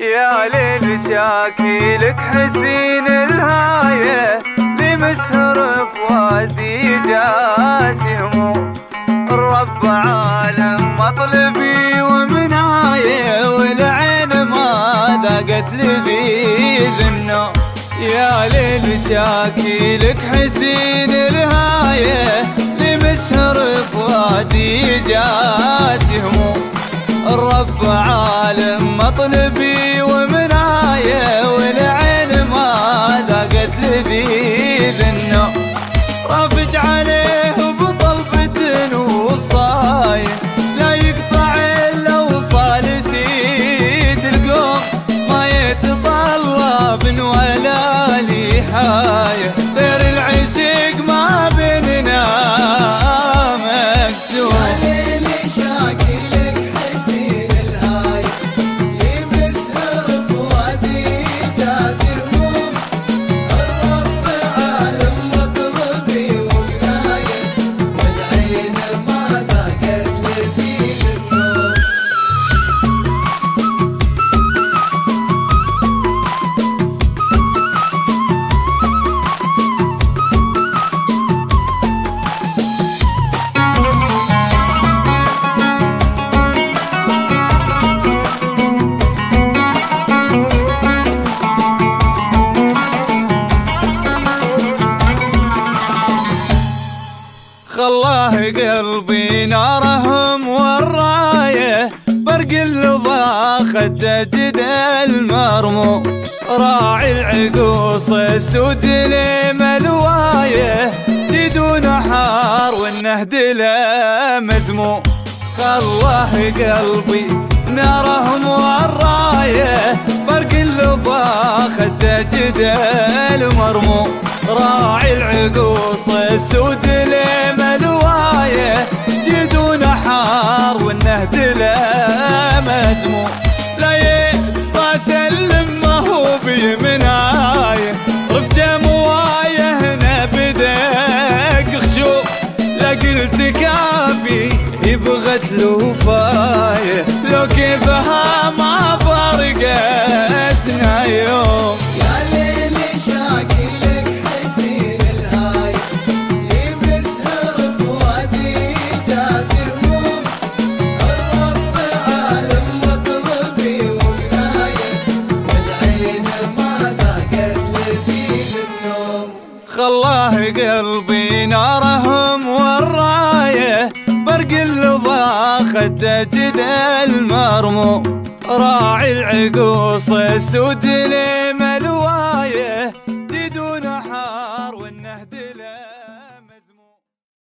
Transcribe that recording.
يا ليل شاكي لك حسين الهاية لمسهر وادي جاسي هموم الرب عالم مطلبي ومناية والعين ما ذاقت لذيذ النوم يا ليل شاكي لك حسين الهاية لمسهر وادي جاسي هموم. الرب عالم مطلبي قلبي نارهم والراية برق اللظى خد جد المرمو. راعي العقوص السود ملواية جدون حار والنهد له مزمو خلاه قلبي نارهم والراية برق اللظى خد جد المرمو. راعي العقوص السود والنهد له مزمو. لا يبقى سلم ما هو بيمناية رفجة موايه هنا بدك خشو لا قلت كافي يبغت له خلاه قلبي نارهم والراية. برق اللظى خد جد المرمو. راعي العقوص السود ليه